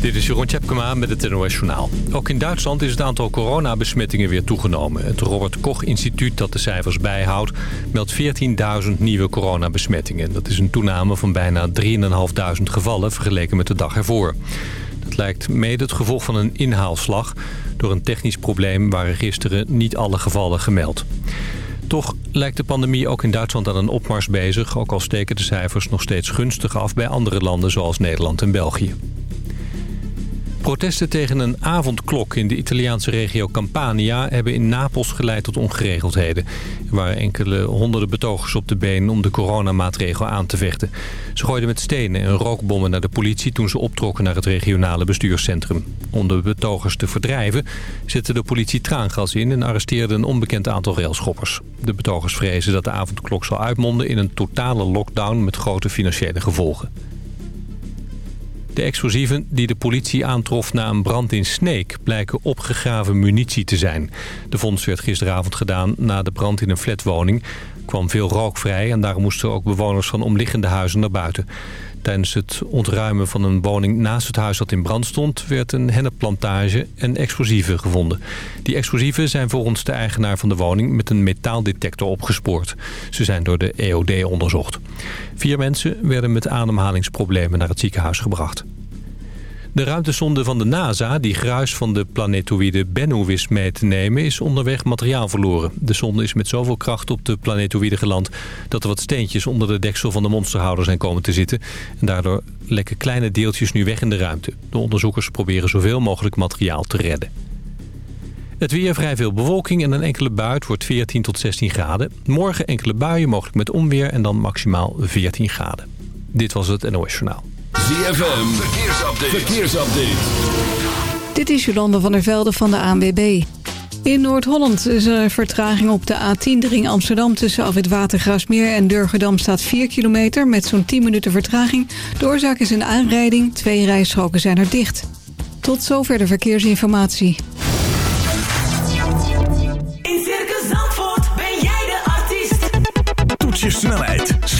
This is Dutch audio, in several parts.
Dit is Jeroen Tjepkema met het NOS Journaal. Ook in Duitsland is het aantal coronabesmettingen weer toegenomen. Het Robert Koch Instituut dat de cijfers bijhoudt... meldt 14.000 nieuwe coronabesmettingen. Dat is een toename van bijna 3.500 gevallen vergeleken met de dag ervoor. Dat lijkt mede het gevolg van een inhaalslag. Door een technisch probleem waren gisteren niet alle gevallen gemeld. Toch lijkt de pandemie ook in Duitsland aan een opmars bezig... ook al steken de cijfers nog steeds gunstig af bij andere landen zoals Nederland en België. Protesten tegen een avondklok in de Italiaanse regio Campania... hebben in Napels geleid tot ongeregeldheden. Er waren enkele honderden betogers op de been om de coronamaatregel aan te vechten. Ze gooiden met stenen en rookbommen naar de politie... toen ze optrokken naar het regionale bestuurscentrum. Om de betogers te verdrijven zette de politie traangas in... en arresteerde een onbekend aantal railschoppers. De betogers vrezen dat de avondklok zal uitmonden in een totale lockdown... met grote financiële gevolgen. De explosieven die de politie aantrof na een brand in Sneek... blijken opgegraven munitie te zijn. De vondst werd gisteravond gedaan na de brand in een flatwoning. Er kwam veel rook vrij en daarom moesten ook bewoners van omliggende huizen naar buiten. Tijdens het ontruimen van een woning naast het huis dat in brand stond... werd een hennepplantage en explosieven gevonden. Die explosieven zijn volgens de eigenaar van de woning... met een metaaldetector opgespoord. Ze zijn door de EOD onderzocht. Vier mensen werden met ademhalingsproblemen naar het ziekenhuis gebracht. De ruimtesonde van de NASA, die gruis van de planetoïde Bennu wist mee te nemen, is onderweg materiaal verloren. De sonde is met zoveel kracht op de planetoïde geland dat er wat steentjes onder de deksel van de monsterhouder zijn komen te zitten. En daardoor lekken kleine deeltjes nu weg in de ruimte. De onderzoekers proberen zoveel mogelijk materiaal te redden. Het weer vrij veel bewolking en een enkele bui. wordt 14 tot 16 graden. Morgen enkele buien, mogelijk met onweer en dan maximaal 14 graden. Dit was het NOS Journaal. ZFM, verkeersupdate. verkeersupdate. Dit is Jolande van der Velde van de ANWB. In Noord-Holland is er vertraging op de A10 de ring Amsterdam... tussen Afwit Watergraafsmeer en Durgedam staat 4 kilometer... met zo'n 10 minuten vertraging. De oorzaak is een aanrijding. Twee rijstroken zijn er dicht. Tot zover de verkeersinformatie.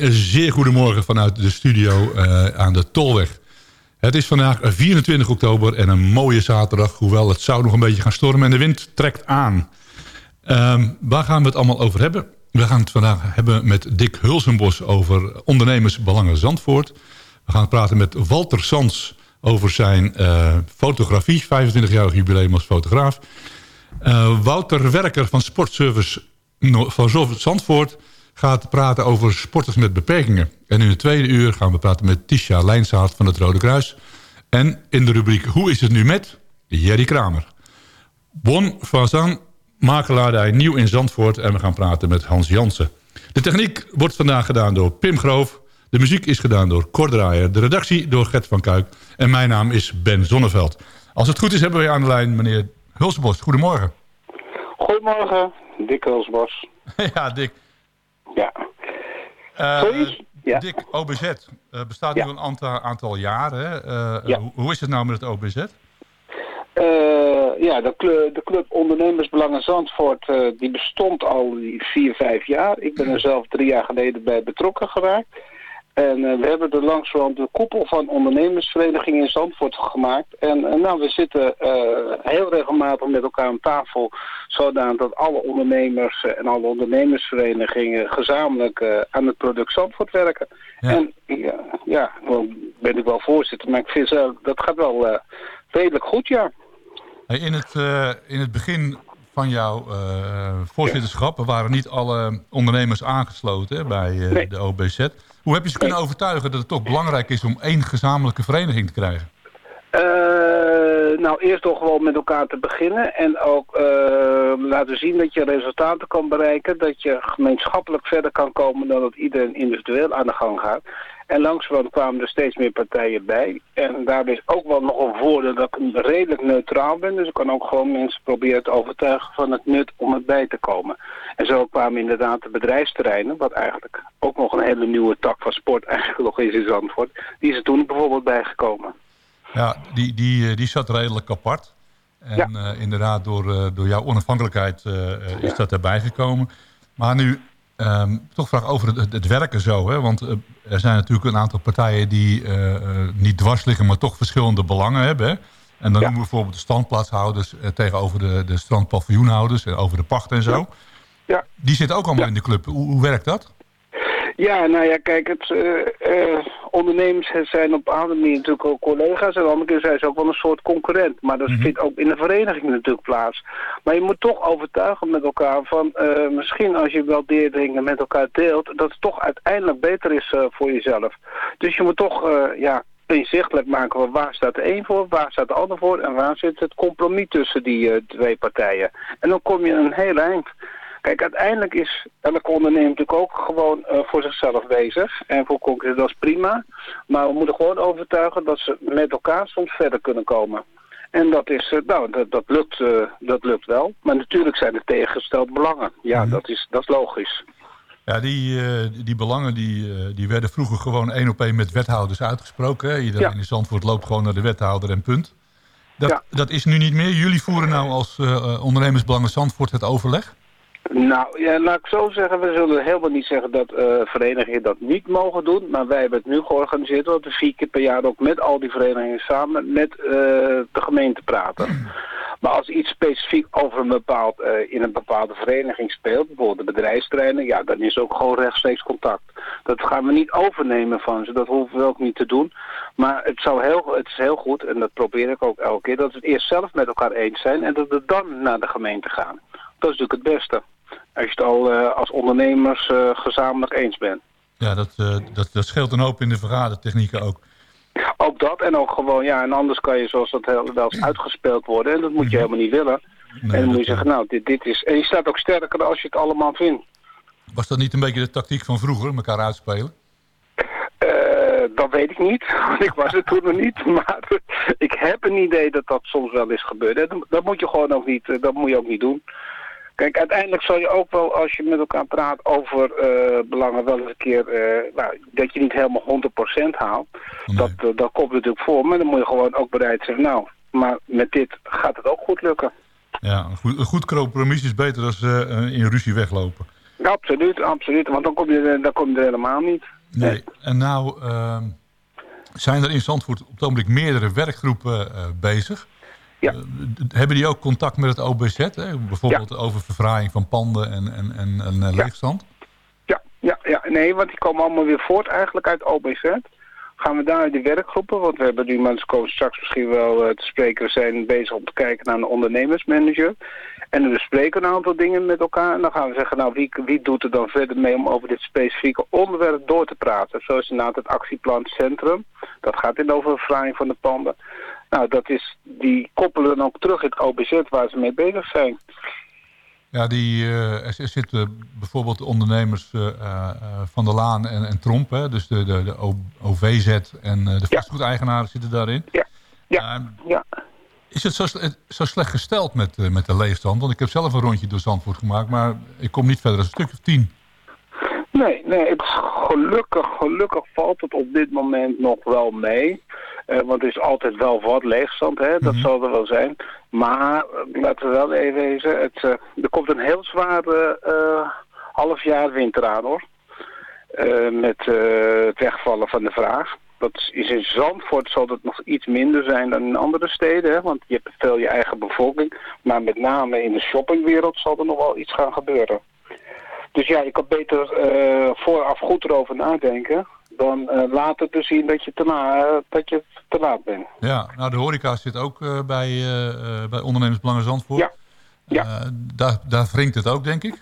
Een zeer goedemorgen vanuit de studio eh, aan de Tolweg. Het is vandaag 24 oktober en een mooie zaterdag... hoewel het zou nog een beetje gaan stormen en de wind trekt aan. Ehm, waar gaan we het allemaal over hebben? We gaan het vandaag hebben met Dick Hulsenbos over ondernemersbelangen Zandvoort. We gaan praten met Walter Sans over zijn eh, fotografie, 25-jarig jubileum als fotograaf. Eh, Wouter Werker van Sportservice van Zandvoort gaat praten over sporters met beperkingen. En in het tweede uur gaan we praten met Tisha Lijnzaad van het Rode Kruis. En in de rubriek Hoe is het nu met? Jerry Kramer. Bon Fazan, makelaardij nieuw in Zandvoort. En we gaan praten met Hans Jansen. De techniek wordt vandaag gedaan door Pim Groof. De muziek is gedaan door Cor Draaier. De redactie door Gert van Kuik. En mijn naam is Ben Zonneveld. Als het goed is hebben we aan de lijn meneer Hulsbos. Goedemorgen. Goedemorgen, Dick Hulsbos. ja, Dick. Ja. Ja. Dick, OBZ eh, bestaat Ja. nu een aantal, aantal jaren. Eh, Ja. hoe, hoe is het nou met het OBZ? Ja, de club, de club Ondernemersbelangen Zandvoort, die bestond al die vier, vijf jaar. Ik ben er zelf drie jaar geleden bij betrokken geraakt. En eh, we hebben er langzamerhand de koepel van ondernemersvereniging in Zandvoort gemaakt. En eh, nou, we zitten eh, heel regelmatig met elkaar aan tafel, zodanig dat alle ondernemers en alle ondernemersverenigingen gezamenlijk aan het product Zandvoort werken. Ja. En ja, ja, ben ik wel voorzitter, maar ik vind dat gaat wel redelijk goed, ja. In, het, in het begin van jouw eh, voorzitterschap waren niet alle ondernemers aangesloten bij eh, Nee. de OBZ. Hoe heb je ze kunnen overtuigen dat het toch belangrijk is om één gezamenlijke vereniging te krijgen? Eh, nou, eerst toch gewoon met elkaar te beginnen en ook eh, laten zien dat je resultaten kan bereiken, dat je gemeenschappelijk verder kan komen dan dat iedereen individueel aan de gang gaat. En langzamerhand kwamen er steeds meer partijen bij. En daarbij is ook wel nog een voordeel dat ik redelijk neutraal ben. Dus ik kan ook gewoon mensen proberen te overtuigen van het nut om erbij te komen. En zo kwamen inderdaad de bedrijfsterreinen, wat eigenlijk ook nog een hele nieuwe tak van sport eigenlijk nog is in Zandvoort. Die is er toen bijvoorbeeld bijgekomen. Ja, die, die, eh, die zat redelijk apart. En Ja. eh, inderdaad, door, eh, door jouw onafhankelijkheid is dat erbij gekomen. Maar nu, ehm, toch vraag over het, het werken zo. Hè? Want er zijn natuurlijk een aantal partijen die niet dwars liggen, maar toch verschillende belangen hebben. Hè? En dan Ja. noemen we bijvoorbeeld de standplaatshouders tegenover de, de strandpaviljoenhouders en over de pacht en zo. Ja. Die zitten ook allemaal in de club. Hoe, hoe werkt dat? Ja, nou ja, kijk, het, eh, eh, ondernemers zijn op een andere manier natuurlijk ook collega's. En de andere keer zijn ze ook wel een soort concurrent. Maar dat Mhm. vindt ook in de vereniging natuurlijk plaats. Maar je moet toch overtuigen met elkaar van... eh, misschien als je wel dingen met elkaar deelt... dat het toch uiteindelijk beter is voor jezelf. Dus je moet toch, ja, inzichtelijk maken... van waar staat de een voor, waar staat de ander voor... en waar zit het compromis tussen die twee partijen. En dan kom je een heel eind... Kijk, uiteindelijk is elke ondernemer natuurlijk ook gewoon eh, voor zichzelf bezig. En voor concurrentie, dat is prima. Maar we moeten gewoon overtuigen dat ze met elkaar soms verder kunnen komen. En dat is, eh, nou, dat, dat, lukt, eh, dat lukt wel. Maar natuurlijk zijn er tegengestelde belangen. Ja, dat, is, dat is logisch. Ja, die, die belangen die, die werden vroeger gewoon één op één met wethouders uitgesproken. Hè? Iedereen Ja. in Zandvoort loopt gewoon naar de wethouder en punt. Dat, Ja. dat is nu niet meer. Jullie voeren nou als ondernemersbelangen Zandvoort het overleg? Nou, ja, laat ik zo zeggen, we zullen helemaal niet zeggen dat eh, verenigingen dat niet mogen doen. Maar wij hebben het nu georganiseerd, dat we vier keer per jaar ook met al die verenigingen samen met eh, de gemeente praten. Maar als iets specifiek over een bepaald, eh, in een bepaalde vereniging speelt, bijvoorbeeld de bedrijfsterreinen, ja, dan is ook gewoon rechtstreeks contact. Dat gaan we niet overnemen van ze, dat hoeven we ook niet te doen. Maar het, zou heel, het is heel goed, en dat probeer ik ook elke keer, dat we het eerst zelf met elkaar eens zijn en dat we dan naar de gemeente gaan. Dat is natuurlijk het beste. Als je het al eh, als ondernemers eh, gezamenlijk eens bent. Ja, dat, eh, dat, dat scheelt een hoop in de vergadertechnieken ook. Ook dat en ook gewoon, ja, en anders kan je zoals dat heel, wel eens uitgespeeld worden. En dat moet je helemaal niet willen. Nee, en dan moet je zeggen, nou, dit, dit is... En je staat ook sterker als je het allemaal vindt. Was dat niet een beetje de tactiek van vroeger, elkaar uitspelen? Dat weet ik niet, want ik was er toen nog niet. Maar ik heb een idee dat dat soms wel eens gebeurt. En dat, dat moet je gewoon ook niet, dat moet je ook niet doen. Kijk, uiteindelijk zal je ook wel, als je met elkaar praat over eh, belangen, wel eens een keer, eh, nou, dat je niet helemaal 100% haalt. Nee. Dat, eh, dat komt natuurlijk voor, maar dan moet je gewoon ook bereid zijn, nou, maar met dit gaat het ook goed lukken. Ja, een goed, een goed compromis is beter dan in ruzie weglopen. Absoluut, absoluut. Want dan kom je, er- dan kom je er helemaal niet. Nee. En nou ehm, zijn er in Zandvoort op het ogenblik meerdere werkgroepen bezig. Ja. Eh, hebben die ook contact met het OBZ? Hè? Bijvoorbeeld over verfraaiing van panden en, en, en, en eh, Ja. leegstand? Ja, ja, ja, nee, want die komen allemaal weer voort eigenlijk uit OBZ. Gaan we daar die werkgroepen, want we hebben nu mensen komen straks misschien wel eh, te spreken. We zijn bezig om te kijken naar een ondernemersmanager. En we bespreken een aantal dingen met elkaar. En dan gaan we zeggen, nou wie, wie doet er dan verder mee om over dit specifieke onderwerp door te praten. Zoals inderdaad het actieplan Centrum. Dat gaat in over verfraaiing van de panden. Nou, dat is, die koppelen dan ook terug het OBZ waar ze mee bezig zijn. Ja, die, eh, er, zitten bijvoorbeeld de ondernemers eh, eh, van de Laan en, en Tromp. Hè? Dus de, de, de OVZ en de Ja. vastgoedeigenaren zitten daarin. Ja, ja, Ehm, ja. Is het zo, zo slecht gesteld met, met de leegstand? Want ik heb zelf een rondje door Zandvoort gemaakt, maar ik kom niet verder dan een stuk of tien. Nee, nee, het, gelukkig, gelukkig valt het op dit moment nog wel mee. Eh, want er is altijd wel wat leegstand, hè? dat Mhm. zal er wel zijn. Maar eh, laten we wel even wezen, het, eh, er komt een heel zware half jaar winter aan hoor. Met het wegvallen van de vraag. Dat is in Zandvoort zal het nog iets minder zijn dan in andere steden. Hè? Want je hebt veel je eigen bevolking. Maar met name in de shoppingwereld zal er nog wel iets gaan gebeuren. Dus ja, je kan beter vooraf goed erover nadenken. Dan eh, later te zien dat je te, na, eh, dat je te laat bent. Ja, nou de horeca zit ook eh, bij, eh, bij Ondernemersbelangen Zandvoort. Ja. Ja. Daar, daar wringt het ook, denk ik.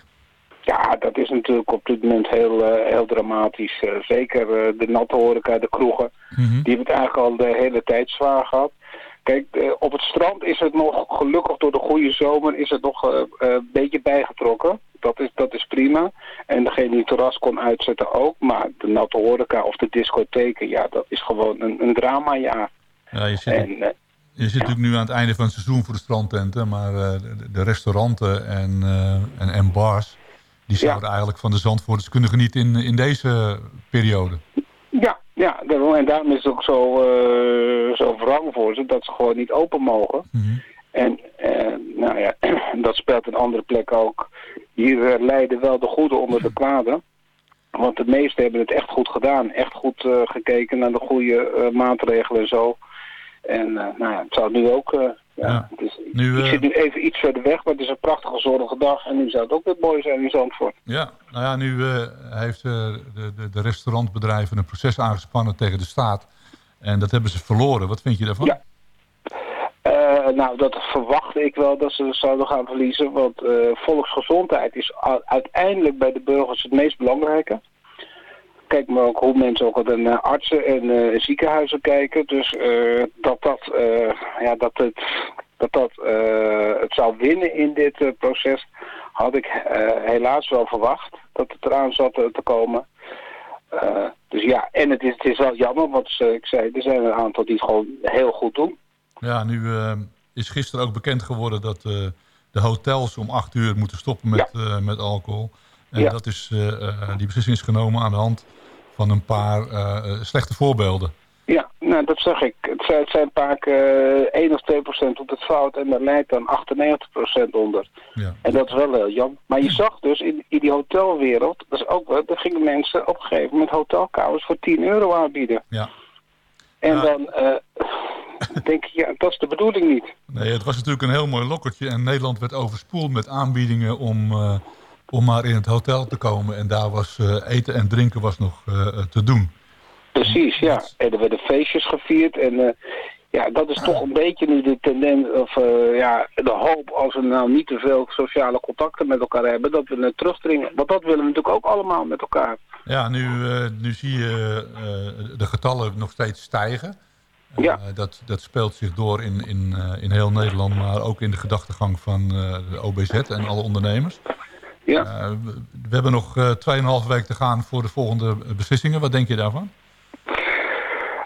Ja, dat is natuurlijk op dit moment heel, heel dramatisch. Zeker de natte horeca, de kroegen. Mhm. Die hebben het eigenlijk al de hele tijd zwaar gehad. Kijk, op het strand is het nog, gelukkig door de goede zomer, is het nog een beetje bijgetrokken. Dat is, dat is prima. En degene die het terras kon uitzetten ook. Maar de natte horeca of de discotheken, ja, dat is gewoon een, een drama, ja. Ja, je zit, En eh, je zit natuurlijk nu aan het einde van het seizoen voor de strandtenten. Maar eh, de, de restauranten en, eh, en, en bars... die Ja. zouden eigenlijk van de Zandvoorters kunnen genieten in, in deze periode. Ja, ja, en daarom is het ook zo, eh, zo wrang voor ze dat ze gewoon niet open mogen. Mhm. En eh, nou ja, dat speelt in andere plekken ook. Hier eh, lijden wel de goede onder de kwade. Want de meesten hebben het echt goed gedaan. Echt goed eh, gekeken naar de goede maatregelen en zo. En nou ja, het zou nu ook... ja, Ja. het is, Nu, ik zit nu even iets verder weg, maar het is een prachtige zonnige dag. En nu zou het ook weer mooi zijn in Zandvoort. Ja, nou ja, nu heeft de, de, de restaurantbedrijven een proces aangespannen tegen de staat. En dat hebben ze verloren. Wat vind je daarvan? Ja. Eh, nou, dat verwachtte ik wel dat ze zouden gaan verliezen. Want eh, volksgezondheid is uiteindelijk bij de burgers het meest belangrijke. Kijk maar ook hoe mensen ook naar eh, artsen en ziekenhuizen kijken. Dus dat, dat, ja, dat het, dat, dat het zou winnen in dit proces had ik helaas wel verwacht. Dat het eraan zat te komen. Dus ja, en het is, het is wel jammer, want ik zei, er zijn een aantal die het gewoon heel goed doen. Ja, nu eh, is gisteren ook bekend geworden dat eh, de hotels om acht uur moeten stoppen met, eh, met alcohol. En Ja. dat is, eh, die beslissing is genomen aan de hand van een paar slechte voorbeelden. Ja, nou dat zeg ik. Het zijn, het zijn vaak eh 1 of 2 procent doet het fout en daar leidt dan 98 procent onder. Ja. En dat is wel heel jammer. Maar je zag dus in, in die hotelwereld, dat is ook daar gingen mensen op een gegeven moment hotelkamers voor 10 euro aanbieden. Ja. En dan denk ik, ja, dat is de bedoeling niet. Nee, het was natuurlijk een heel mooi lokkertje. En Nederland werd overspoeld met aanbiedingen om, eh, om maar in het hotel te komen. En daar was eh, eten en drinken was nog eh, te doen. Precies, ja. En er werden feestjes gevierd en ja, dat is toch een beetje nu de tendens, of ja, de hoop als we nou niet te veel sociale contacten met elkaar hebben, dat we het terugdringen. Want dat willen we natuurlijk ook allemaal met elkaar. Ja, nu, nu zie je de getallen nog steeds stijgen. Eh, Ja. dat, dat speelt zich door in, in, eh, in heel Nederland, maar ook in de gedachtegang van eh, de OBZ en alle ondernemers. Ja. Eh, we, we hebben nog eh 2,5 week te gaan voor de volgende beslissingen. Wat denk je daarvan?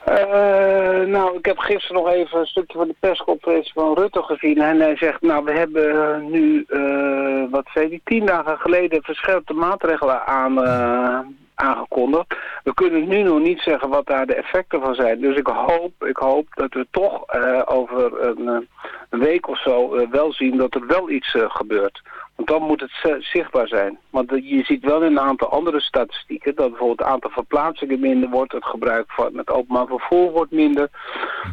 Eh, nou, ik heb gisteren nog even een stukje van de persconferentie van Rutte gezien. En hij zegt, nou, we hebben nu, eh, wat zei hij, tien dagen geleden verscherpte maatregelen aan, eh, aangekondigd. We kunnen nu nog niet zeggen wat daar de effecten van zijn. Dus ik hoop, ik hoop dat we toch eh, over een, eh, een week of zo eh, wel zien dat er wel iets gebeurt. Want dan moet het zi- zichtbaar zijn. Want je ziet wel in een aantal andere statistieken... dat bijvoorbeeld het aantal verplaatsingen minder wordt... het gebruik van het openbaar vervoer wordt minder.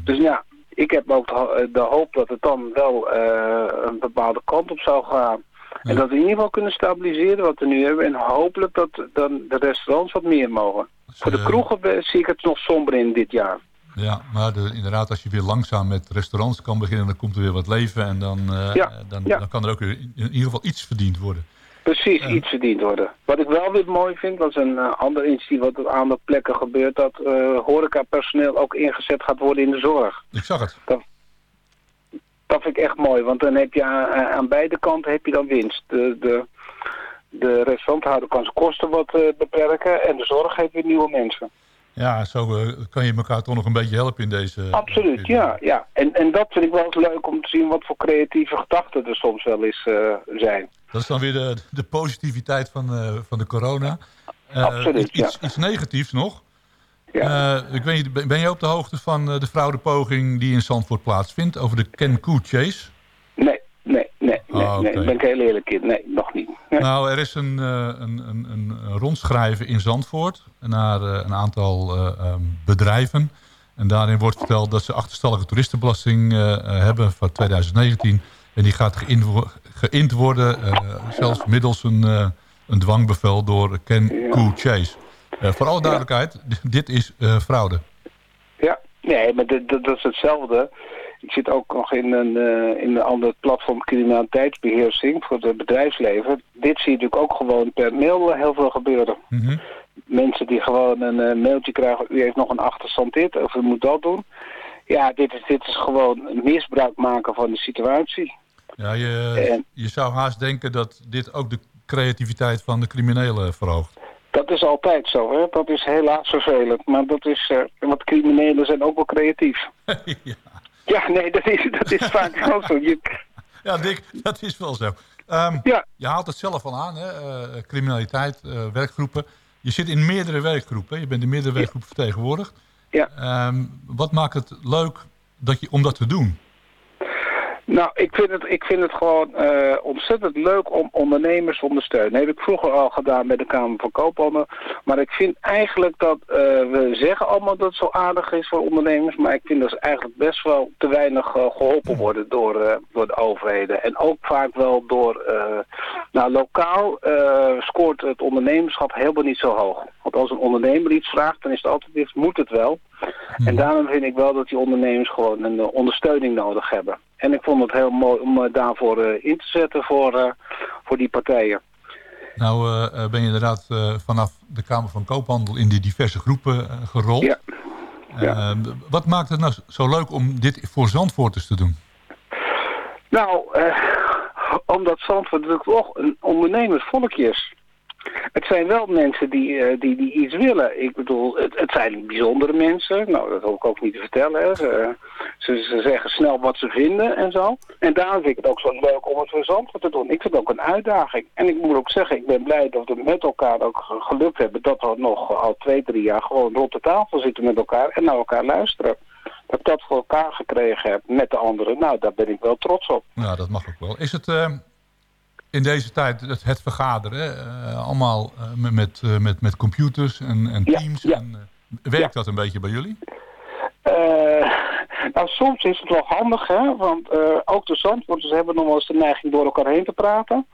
Dus ja, ik heb ook de, ho- de hoop dat het dan wel een bepaalde kant op zou gaan. En dat we in ieder geval kunnen stabiliseren wat we nu hebben. En hopelijk dat dan de restaurants wat meer mogen. Voor de eh, kroegen eh, zie ik het nog somber in dit jaar. Ja, maar de, inderdaad, als je weer langzaam met restaurants kan beginnen... dan komt er weer wat leven en dan, eh, Ja, dan, ja. dan kan er ook weer in ieder geval iets verdiend worden. Precies, iets verdiend worden. Wat ik wel weer mooi vind, is een eh, ander initiatief wat op andere plekken gebeurt, dat eh horecapersoneel ook ingezet gaat worden in de zorg. Ik zag het. Dat vind ik echt mooi, want dan heb je aan, aan beide kanten heb je dan winst. De, de, de restauranthouder kan zijn kosten wat eh, beperken en de zorg heeft weer nieuwe mensen. Ja, zo eh, kan je elkaar toch nog een beetje helpen in deze... Absoluut, ja. ja. En, en dat vind ik wel eens leuk om te zien wat voor creatieve gedachten er soms wel eens eh, zijn. Dat is dan weer de, de positiviteit van, eh, van de corona. Eh, Absoluut, iets, iets negatiefs nog. Eh, ik weet niet, ben- je op de hoogte van eh, de fraudepoging die in Zandvoort plaatsvindt... over de Ken Koe Chase? Nee, nee, nee, nee, Ah, nee. Daar ben ik heel eerlijk in. Nee, nog niet. Nee. Nou, er is een, eh, een, een, een rondschrijven in Zandvoort naar een aantal eh, ehm, bedrijven. En daarin wordt verteld dat ze achterstallige toeristenbelasting hebben voor 2019. En die gaat geïnd, wo- geïnd worden, zelfs middels een, een dwangbevel door Ken Koe Chase. Eh, voor alle duidelijkheid, dit is eh, fraude. Ja, nee, maar dit- dat, dat is hetzelfde. Ik zit ook nog in een, eh, in een ander platform criminaliteitsbeheersing voor het bedrijfsleven. Dit zie je natuurlijk ook gewoon per mail heel veel gebeuren. Mhm. Mensen die gewoon een mailtje krijgen, u heeft nog een achterstand dit, of u moet dat doen. Ja, dit is, dit is gewoon misbruik maken van de situatie. Ja, je, je zou haast denken dat dit ook de creativiteit van de criminelen verhoogt. Dat is altijd zo, hè. Dat is helaas vervelend. Maar dat is, eh want criminelen zijn ook wel creatief. ja. nee, dat is, dat is vaak ook zo. Je, Ja, Dick, dat is wel zo. Ehm, ja. Je haalt het zelf al aan, hè? eh, criminaliteit, eh, werkgroepen. Je zit in meerdere werkgroepen. Je bent in meerdere werkgroepen vertegenwoordigd. Ja. Ehm, wat maakt het leuk dat je, om dat te doen? Nou, ik vind het, ik vind het gewoon eh, ontzettend leuk om ondernemers te ondersteunen. Dat heb ik vroeger al gedaan bij de Kamer van Koophandel. Maar ik vind eigenlijk dat, eh, we zeggen allemaal dat het zo aardig is voor ondernemers. Maar ik vind dat ze eigenlijk best wel te weinig eh, geholpen worden door, door de overheden. En ook vaak wel door, nou lokaal scoort het ondernemerschap helemaal niet zo hoog. Want als een ondernemer iets vraagt, dan is het altijd, iets, moet het wel. En daarom vind ik wel dat die ondernemers gewoon een ondersteuning nodig hebben. En ik vond het heel mooi om eh, daarvoor eh, in te zetten voor, eh, voor die partijen. Nou ben je inderdaad vanaf de Kamer van Koophandel in die diverse groepen gerold. Ja. Wat maakt het nou zo leuk om dit voor Zandvoorters te doen? Nou, omdat Zandvoort natuurlijk toch een ondernemersvolkje is. Het zijn wel mensen die, eh, die, die iets willen. Ik bedoel, het, zijn bijzondere mensen. Nou, dat hoef ik ook niet te vertellen. Hè. Ze, ze, ze zeggen snel wat ze vinden en zo. En daarom vind ik het ook zo leuk om het voor te doen. Ik vind het ook een uitdaging. En ik moet ook zeggen, ik ben blij dat we met elkaar ook ge- geluk hebben... dat we nog al twee, drie jaar gewoon rond de tafel zitten met elkaar... en naar elkaar luisteren. Dat ik dat voor elkaar gekregen heb met de anderen. Nou, daar ben ik wel trots op. Ja, dat mag ook wel. Is het eh, in deze tijd het, het vergaderen, eh, allemaal eh, met, met, eh, met, met computers en, en teams? En, werkt dat een beetje bij jullie? Nou, soms is het wel handig, hè, want ook de zandwoorders hebben nog wel eens de neiging door elkaar heen te praten.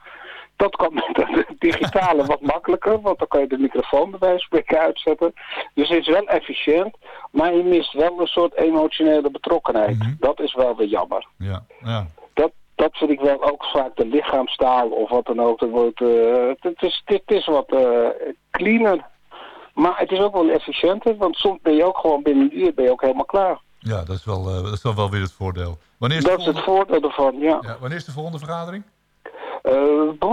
Dat kan met het digitale wat makkelijker, want dan kan je de microfoon bij wijze van spreken uitzetten. Dus het is wel efficiënt, maar je mist wel een soort emotionele betrokkenheid. Dat is wel weer jammer. Ja, ja. Dat, vind ik wel ook vaak de lichaamstaal of wat dan ook. Dat wordt, eh, het, is, het is wat eh, cleaner. Maar het is ook wel efficiënter, want soms ben je ook gewoon binnen een uur ben je ook helemaal klaar. ja dat, is wel, eh, dat is dan wel weer het voordeel. Wanneer is, Dat is het voordeel ervan, ja. ja, wanneer is de volgende vergadering? Boe-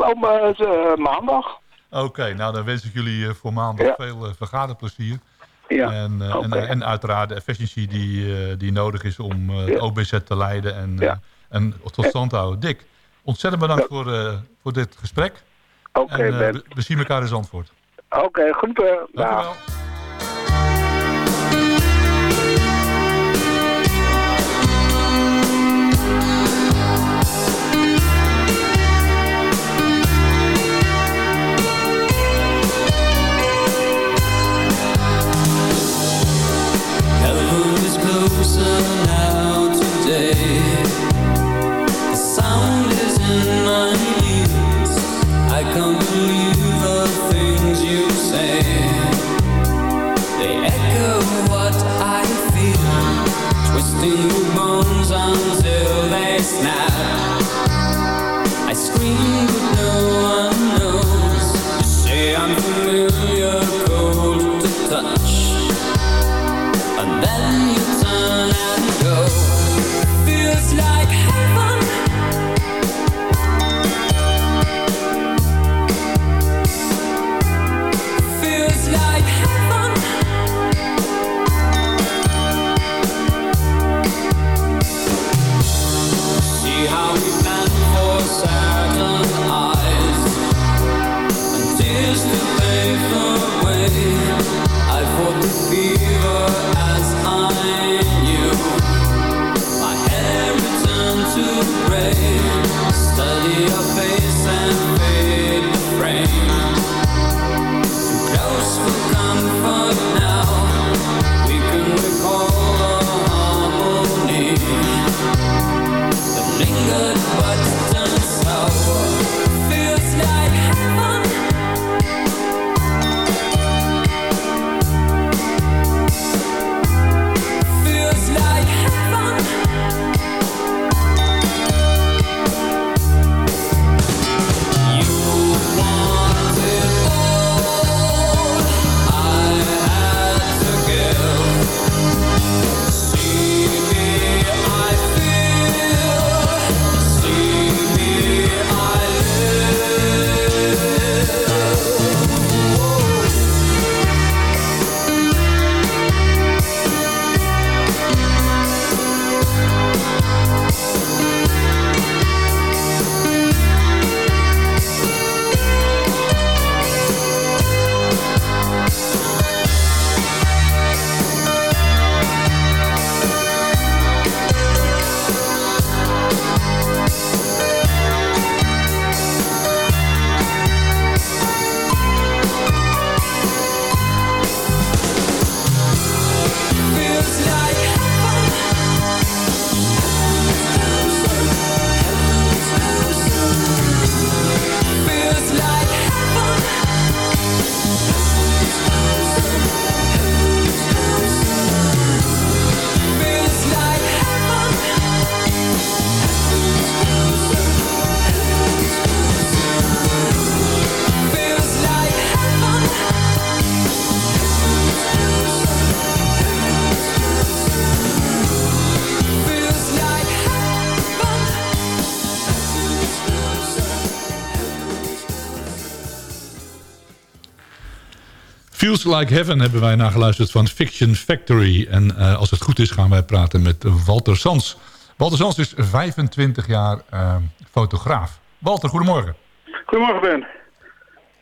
oh, maandag. Oké, nou dan wens ik jullie voor maandag Ja. veel vergaderplezier. Ja, En, eh, en, en uiteraard de efficiëntie die, eh, die nodig is om eh, Ja. de OBZ te leiden en, Ja. eh, en tot stand te houden. Dick, ontzettend bedankt voor, eh, voor dit gesprek. Oké, eh, Ben. we, we zien elkaar in Zandvoort. Oké, goed. eh, Dank u dag. wel. Feels Like Heaven hebben wij nageluisterd van Fiction Factory. En eh, als het goed is gaan wij praten met Walter Sans. Walter Sans is 25 jaar eh, fotograaf. Walter, goedemorgen. Goedemorgen Ben.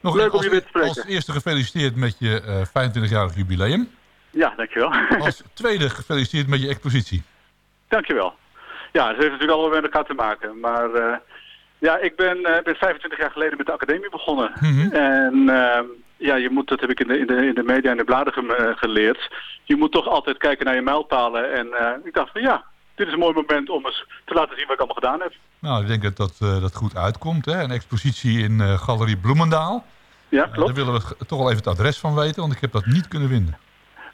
Nog Leuk om je weer te spreken. Als eerste gefeliciteerd met je eh 25-jarig jubileum. Ja, dankjewel. Als tweede gefeliciteerd met je expositie. dankjewel. Ja, dat heeft natuurlijk allemaal met elkaar te maken. Maar eh, ja, ik ben, eh, ben 25 jaar geleden met de academie begonnen. Mhm. En eh, ja, je moet, dat heb ik in de, in de, in de media en de bladen eh, geleerd. Je moet toch altijd kijken naar je mijlpalen. En eh, ik dacht van ja, dit is een mooi moment om eens te laten zien wat ik allemaal gedaan heb. Nou, ik denk dat dat, eh, dat goed uitkomt. Hè? Een expositie in Galerie Bloemendaal. Ja, klopt. daar willen we toch wel even het adres van weten, want ik heb dat niet kunnen vinden.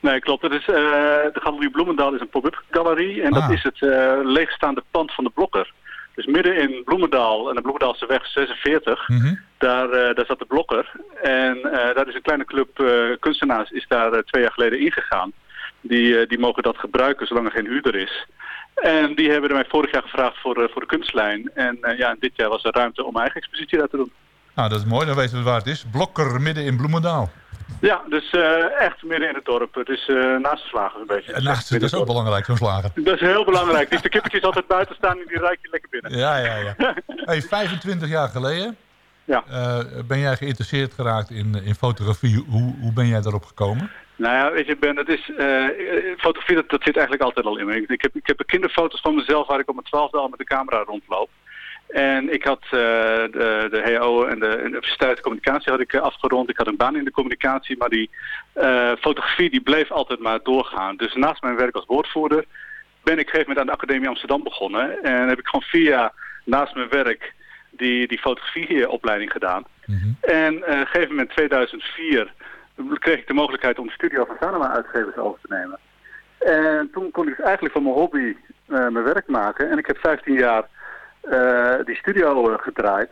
Nee, klopt. Het is, de Galerie Bloemendaal is een pop-up galerie. En Ah. dat is het leegstaande pand van de Blokker. Dus midden in Bloemendaal, en de Bloemendaalse weg 46, Mhm. daar, eh, daar zat de Blokker. En eh, daar is een kleine club eh, kunstenaars is daar twee jaar geleden ingegaan. Die, die mogen dat gebruiken zolang er geen huurder is. En die hebben mij vorig jaar gevraagd voor, voor de kunstlijn. En ja, dit jaar was er ruimte om mijn eigen expositie daar te doen. Nou, dat is mooi. Dan weten we waar het is. Blokker midden in Bloemendaal. Ja, dus eh, echt midden in het dorp. Het is eh, naast de slager een beetje. En naast, dat is ook belangrijk, zo'n slager. Dat is heel belangrijk. Dus de kippetjes altijd buiten staan en die ruik je lekker binnen. Ja, ja, ja. Hey, 25 jaar geleden Ja. eh, ben jij geïnteresseerd geraakt in, in fotografie. Hoe, hoe ben jij daarop gekomen? Nou ja, weet je Ben, het is, fotografie dat, dat zit eigenlijk altijd al in me. Ik, ik, heb, ik heb kinderfoto's van mezelf waar ik op mijn twaalfde al met de camera rondloop. En ik had eh, de, de HO en de, en universiteit communicatie had ik eh, afgerond. Ik had een baan in de communicatie, maar die eh, fotografie die bleef altijd maar doorgaan. Dus naast mijn werk als woordvoerder ben ik op een gegeven moment aan de Academie Amsterdam begonnen. En heb ik gewoon vier jaar naast mijn werk die, die fotografieopleiding gedaan. En eh, op een gegeven moment, 2004, kreeg ik de mogelijkheid om de studio van Sanoma uitgevers over te nemen. En toen kon ik dus eigenlijk van mijn hobby mijn werk maken. En ik heb 15 jaar die studio eh, gedraaid.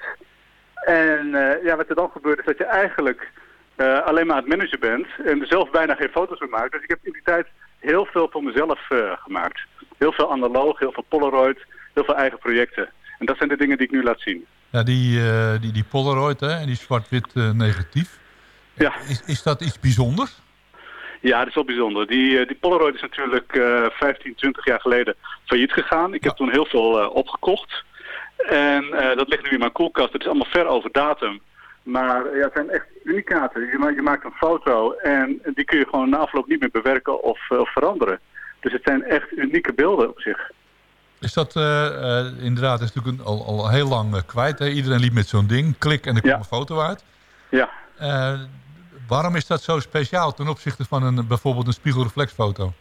En eh, ja, wat er dan gebeurt is dat je eigenlijk eh, alleen maar aan het managen bent en zelf bijna geen foto's meer maakt. Dus ik heb in die tijd heel veel voor mezelf eh, gemaakt. Heel veel analoog, heel veel Polaroid, heel veel eigen projecten. En dat zijn de dingen die ik nu laat zien. Ja, die, eh, die, die Polaroid hè, en die zwart-wit eh, negatief. Ja. Is, is dat iets bijzonders? Ja, dat is wel bijzonder. Die, eh, die Polaroid is natuurlijk eh 15, 20 jaar geleden failliet gegaan. Ik heb toen heel veel eh, opgekocht. En eh, dat ligt nu in mijn koelkast. Het is allemaal ver over datum. Maar eh, ja, het zijn echt unicaten. Je, ma- je maakt een foto en die kun je gewoon na afloop niet meer bewerken of, eh, of veranderen. Dus het zijn echt unieke beelden op zich. Is dat eh, eh, inderdaad is natuurlijk een- al, al heel lang kwijt. Hè? Iedereen liep met zo'n ding. Klik en er Ja. een foto uit. Ja. Waarom is dat zo speciaal ten opzichte van een, bijvoorbeeld een spiegelreflexfoto?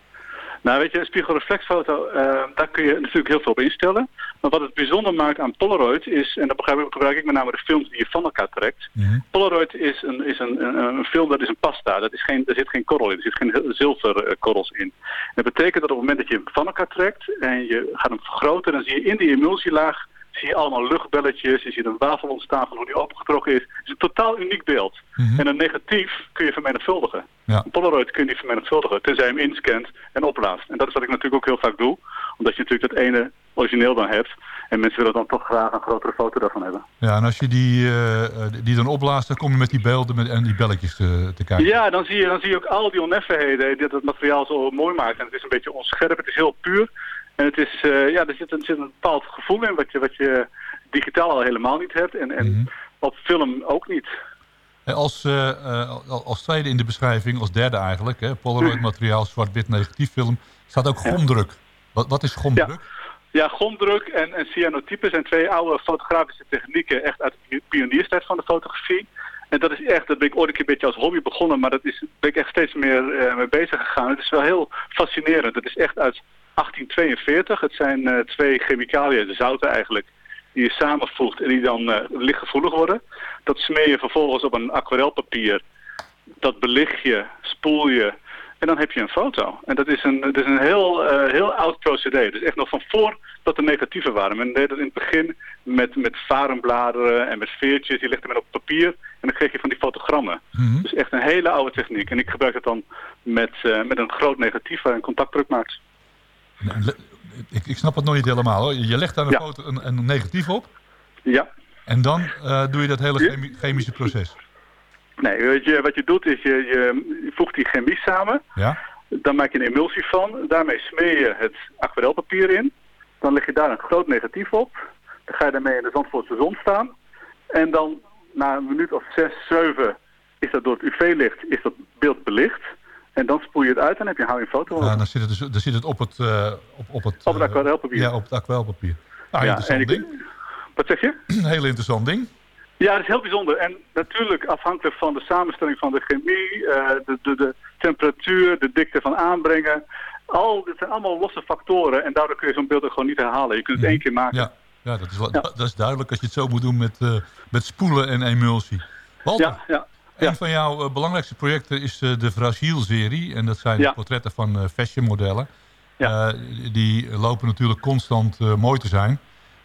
Nou, weet je, een spiegelreflexfoto, eh, daar kun je natuurlijk heel veel op instellen. Maar wat het bijzonder maakt aan Polaroid is, en dat begrijp ik, gebruik ik met name de films die je van elkaar trekt. Polaroid is, een, is een, een, een film, dat is een pasta. Dat is geen, er zit geen korrel in, er zit geen zilverkorrels in. Dat betekent dat op het moment dat je hem van elkaar trekt en je gaat hem vergroten, dan zie je in die emulsielaag zie je allemaal luchtbelletjes, je ziet een wafel ontstaan van hoe die opengetrokken is. Het is een totaal uniek beeld. En een negatief kun je vermenigvuldigen. Ja. Een Polaroid kun je niet vermenigvuldigen, tenzij je hem inscant en oplaast. En dat is wat ik natuurlijk ook heel vaak doe, omdat je natuurlijk dat ene origineel dan hebt. En mensen willen dan toch graag een grotere foto daarvan hebben. Ja, en als je die, eh, eh, die dan opblaast, dan kom je met die beelden met, en die belletjes te, te kijken. Ja, dan zie, je, dan zie je ook al die oneffenheden die het materiaal zo mooi maakt. En het is een beetje onscherp, het is heel puur. En het is, eh, ja, er zit, een, zit een bepaald gevoel in wat je, wat je digitaal al helemaal niet hebt. En, en op film ook niet. Als, eh, eh, al- als tweede in de beschrijving, als derde eigenlijk, hè, Polaroid materiaal, zwart-wit negatieffilm, staat ook gomdruk. Wat, wat is gomdruk? Ja, gomdruk en, en cyanotype zijn twee oude fotografische technieken, echt uit de pionierstijd van de fotografie. En dat is echt, dat ben ik ooit een keer een beetje als hobby begonnen, maar dat is, ben ik echt steeds meer eh, mee bezig gegaan. Het is wel heel fascinerend. Het is echt uit 1842. Het zijn twee chemicaliën, de zouten eigenlijk, die je samenvoegt en die dan lichtgevoelig worden. Dat smeer je vervolgens op een aquarelpapier. Dat belicht je, spoel je en dan heb je een foto. En dat is een, dat is een heel, eh, heel oud procedé. Dus echt nog van voor dat er negatieven waren. Men deed dat in het begin met, met varenbladeren en met veertjes. Die legde men op papier en dan kreeg je van die fotogrammen. Dus echt een hele oude techniek. En ik gebruik het dan met, eh, met een groot negatief waar een contactdruk maakt. Ik, ik snap het nog niet helemaal hoor. Je legt daar een, foto, een, een negatief op Ja. En dan eh, doe je dat hele chemi- chemische proces. Nee, weet je, wat je doet is je, je, voegt die chemie samen. Ja? Dan maak je een emulsie van. Daarmee smeer je het aquarelpapier in. Dan leg je daar een groot negatief op. Dan ga je daarmee in de Zandvoortse zon staan. En dan na een minuut of zes, zeven is dat door het UV-licht is dat beeld belicht. En dan spoel je het uit en heb je hou je een foto. Ja, dan zit het, dus, dan zit het op het... eh, op, op het, Op het eh, aquarelpapier. Ja, op het aquarelpapier. Ah, Ja, interessant en ik- ding. Wat zeg je? Een heel interessant ding. Ja, dat is heel bijzonder. En natuurlijk afhankelijk van de samenstelling van de chemie, eh, de, de, de temperatuur, de dikte van aanbrengen. Al, dit zijn allemaal losse factoren en daardoor kun je zo'n beeld ook gewoon niet herhalen. Je kunt het één keer maken. Ja, ja, dat, is wel, dat is duidelijk als je het zo moet doen met, eh, met spoelen en emulsie. Walter, Ja, ja. een van jouw eh, belangrijkste projecten is de Fragiel-serie. En dat zijn de portretten van fashionmodellen. Die lopen natuurlijk constant mooi te zijn.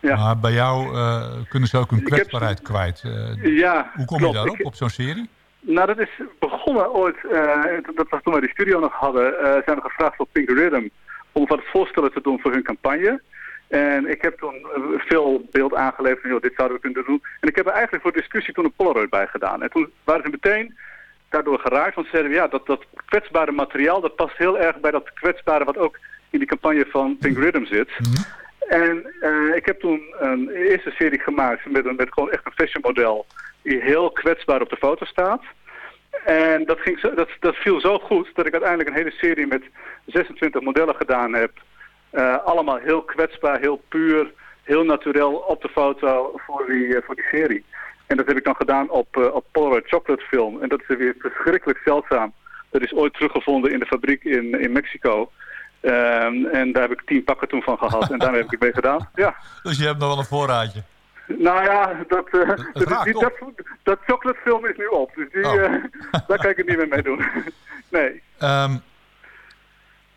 Ja. Maar bij jou eh, kunnen ze ook hun heb- kwetsbaarheid kwijt. Eh, Ja, hoe kom klopt. je daarop, op zo'n serie? Nou, dat is begonnen ooit, eh, dat was toen wij die studio nog hadden, zijn we gevraagd door Pink Rhythm om wat voorstellen te doen voor hun campagne. En ik heb toen veel beeld aangeleverd van, joh, dit zouden we kunnen doen. En ik heb er eigenlijk voor discussie toen een Polaroid bij gedaan. En toen waren ze meteen daardoor geraakt, want ze zeiden, ja, dat, dat kwetsbare materiaal, dat past heel erg bij dat kwetsbare wat ook in die campagne van Pink Rhythm zit. En eh, ik heb toen een eerste serie gemaakt met, een, met gewoon echt een fashion model die heel kwetsbaar op de foto staat. En dat, ging zo, dat, dat viel zo goed dat ik uiteindelijk een hele serie met 26 modellen gedaan heb. Eh, allemaal heel kwetsbaar, heel puur, heel naturel op de foto voor die, eh, voor die serie. En dat heb ik dan gedaan op, op Polaroid Chocolate film. En dat is weer verschrikkelijk zeldzaam. Dat is ooit teruggevonden in de fabriek in, in Mexico. Ehm, en daar heb ik tien pakken toen van gehad. En daarmee heb ik mee gedaan. Ja. Dus je hebt nog wel een voorraadje. Nou ja, dat, eh, dat, is niet- dat, is nu op. Dus die, Oh. eh, daar kan ik het niet meer mee doen. nee. Ehm,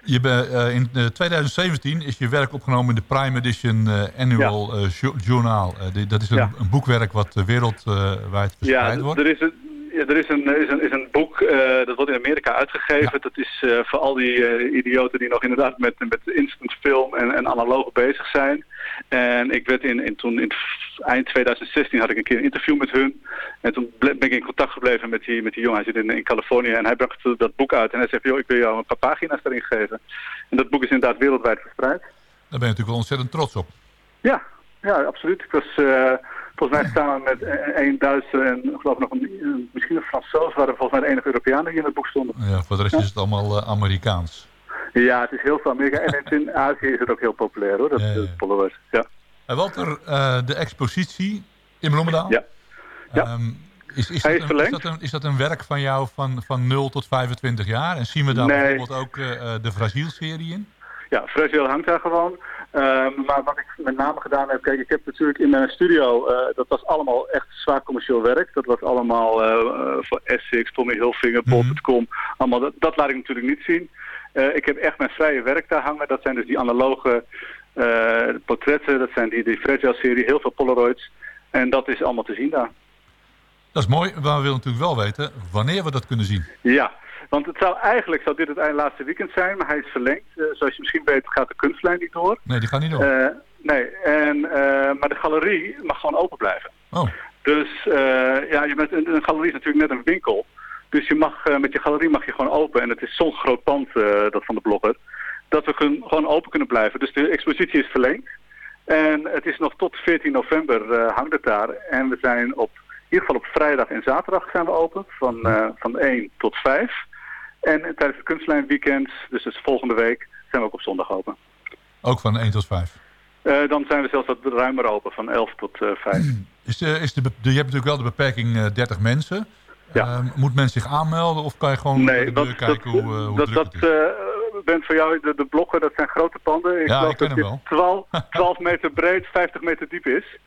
je be- eh, in eh, 2017 is je werk opgenomen in de Prime Edition Annual Jo- Journaal. Dat is een, Ja. een boekwerk wat wereldwijd Ja, verspreid wordt. er is een, ja, er is een, is een, is een boek, eh, dat wordt in Amerika uitgegeven. Dat is eh, voor al die eh, idioten die nog inderdaad met, met instant film en, en analoog bezig zijn. En ik werd in, in, toen in eind 2016 had ik een keer een interview met hun. En toen ben ik in contact gebleven met die, met die jongen. Hij zit in, in Californië en hij bracht dat boek uit. En hij zegt, joh, ik wil jou een paar pagina's erin geven. En dat boek is inderdaad wereldwijd verspreid. Daar ben je natuurlijk wel ontzettend trots op. Ja, ja, absoluut. Ik was volgens mij samen met een- een Duitser en ik geloof nog een, misschien een Fransoos waren volgens mij de enige Europeanen die in het boek stonden. Ja, voor de rest is het allemaal eh, Amerikaans. Ja, het is heel veel Amerika. En in Azië is het ook heel populair hoor, dat, Ja, ja. Eh, Walter, eh, de expositie in Bloemendaal. Ja. Ja. Ehm, is, is, dat is een, is, dat een, is dat een werk van jou van, van 0 tot 25 jaar? En zien we daar Nee. bijvoorbeeld ook eh, de Fragiel-serie in? Ja, Frasiel hangt daar gewoon. Ehm, maar wat ik met name gedaan heb, kijk, ik heb natuurlijk in mijn studio, eh, dat was allemaal echt zwaar commercieel werk. Dat was allemaal eh, eh, voor Essex, Tommy Hilfiger, Bol.com. Allemaal, dat, dat laat ik natuurlijk niet zien. Ik heb echt mijn vrije werk daar hangen. Dat zijn dus die analoge portretten, dat zijn die, die Fragile-serie, heel veel Polaroids. En dat is allemaal te zien daar. Dat is mooi, maar we willen natuurlijk wel weten wanneer we dat kunnen zien. Ja, want het zou eigenlijk zou dit het eind laatste weekend zijn, maar hij is verlengd. Eh, zoals je misschien weet gaat de kunstlijn niet door. Nee, die gaat niet door. Eh, nee, en, eh, maar de galerie mag gewoon open blijven. oh, Dus ja, je bent, een, een galerie is natuurlijk net een winkel. Dus je mag, met je galerie mag je gewoon open. En het is zo'n groot pand, dat van de blogger, dat we gewoon open kunnen blijven. Dus de expositie is verlengd. En het is nog tot 14 november hangt het daar. En we zijn op, in ieder geval op vrijdag en zaterdag zijn we open. Van, van 1 tot 5. En tijdens het kunstlijnweekend, dus dat is volgende week, zijn we ook op zondag open. ook van 1 tot 5. Eh, dan zijn we zelfs wat ruimer open, van 11 tot eh 5. Is de, is de, je hebt natuurlijk wel de beperking eh, 30 mensen. Ja. Ehm, moet men zich aanmelden of kan je gewoon bij de deur dat, kijken hoe, eh, hoe dat, dat, het is? bent voor jou, de, de blokken, dat zijn grote panden. Ik Ja, geloof ik ken dat hem dit 12, 12 meter breed, 50 meter diep is.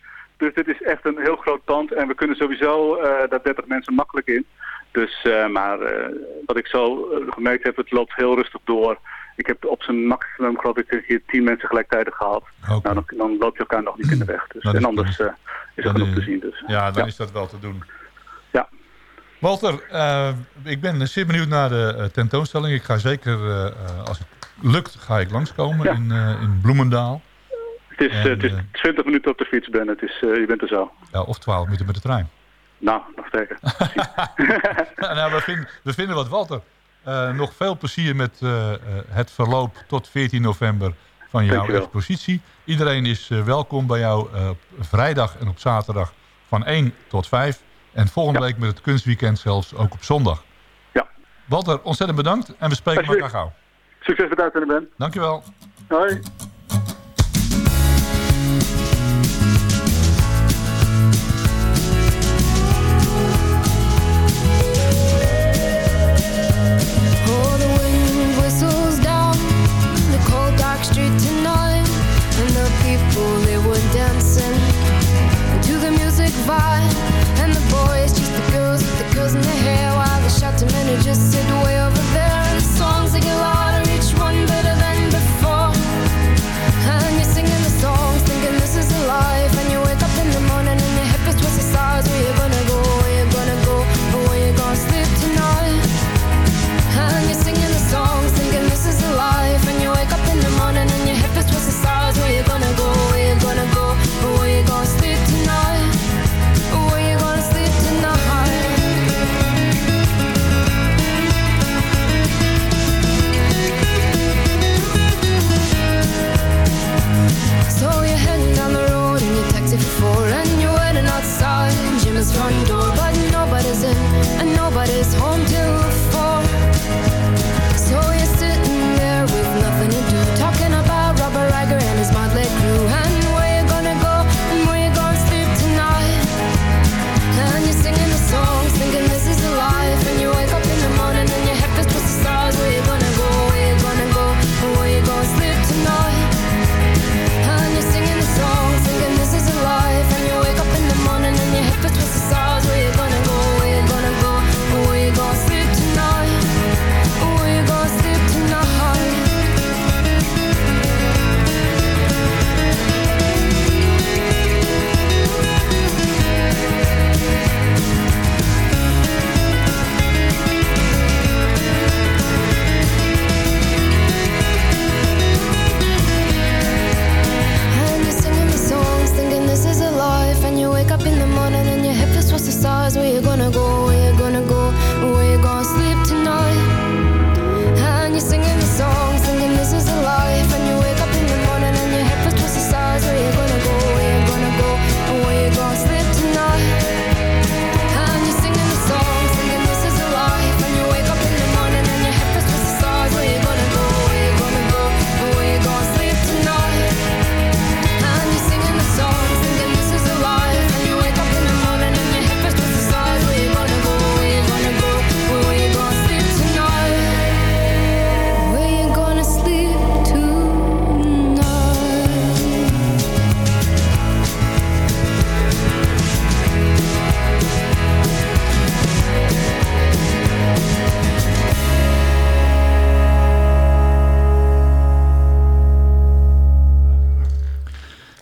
Dus dit is echt een heel groot pand en we kunnen sowieso eh daar 30 mensen makkelijk in. Dus, eh, maar eh, wat ik zo gemerkt heb, het loopt heel rustig door. Ik heb op zijn maximum, geloof ik, hier 10 mensen gelijktijdig gehad. Nou, dan, dan loop je elkaar nog niet in de weg. Dus, en het anders is er Dan genoeg is- te zien. Dus. Ja, dan Ja. is dat wel te doen. Ja. Walter, ik ben zeer benieuwd naar de tentoonstelling. Ik ga zeker, als het lukt, ga ik langskomen Ja. in, in Bloemendaal. Het is, En, eh, het is eh, 20 minuten op de fiets, Ben. Het is, eh, je bent er zo. Ja, of 12 minuten met de trein. Nou, nog sterker. we, vinden, we vinden wat Walter. Eh, nog veel plezier met eh, eh, het verloop tot 14 november van jouw Dankjewel. expositie. Iedereen is eh, welkom bij jou eh, op vrijdag en op zaterdag van 1 tot 5. En volgende week met het kunstweekend zelfs ook op zondag. Ja. Walter, ontzettend bedankt en we spreken elkaar gauw. Succes met uitzenden, Ben. Dankjewel. Hoi.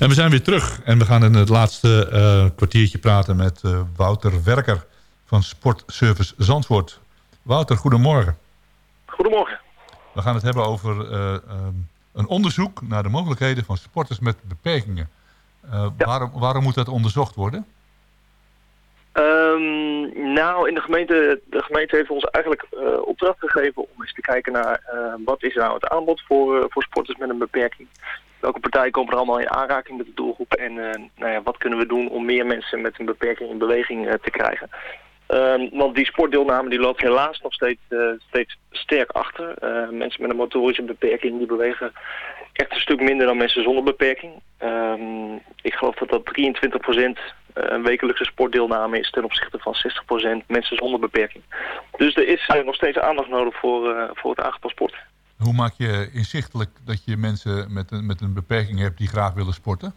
En we zijn weer terug. En we gaan in het laatste eh, kwartiertje praten met eh, Wouter Werker van Sportservice Zandvoort. Wouter, goedemorgen. Goedemorgen. We gaan het hebben over eh, ehm, een onderzoek naar de mogelijkheden van sporters met beperkingen. Waarom, waarom moet dat onderzocht worden? Ehm, nou, in de gemeente, de gemeente heeft ons eigenlijk eh, opdracht gegeven om eens te kijken naar eh, wat is nou het aanbod voor, eh, voor sporters met een beperking. Welke partijen komen er allemaal in aanraking met de doelgroep en nou ja, wat kunnen we doen om meer mensen met een beperking in beweging te krijgen. Ehm, want die sportdeelname die loopt helaas nog steeds, steeds sterk achter. Eh, mensen met een motorische beperking die bewegen echt een stuk minder dan mensen zonder beperking. Ehm, ik geloof dat dat 23% een wekelijkse sportdeelname is ten opzichte van 60% mensen zonder beperking. Dus er is eh, nog steeds aandacht nodig voor, eh, voor het aangepast sport. Hoe maak je inzichtelijk dat je mensen met een, met een beperking hebt die graag willen sporten?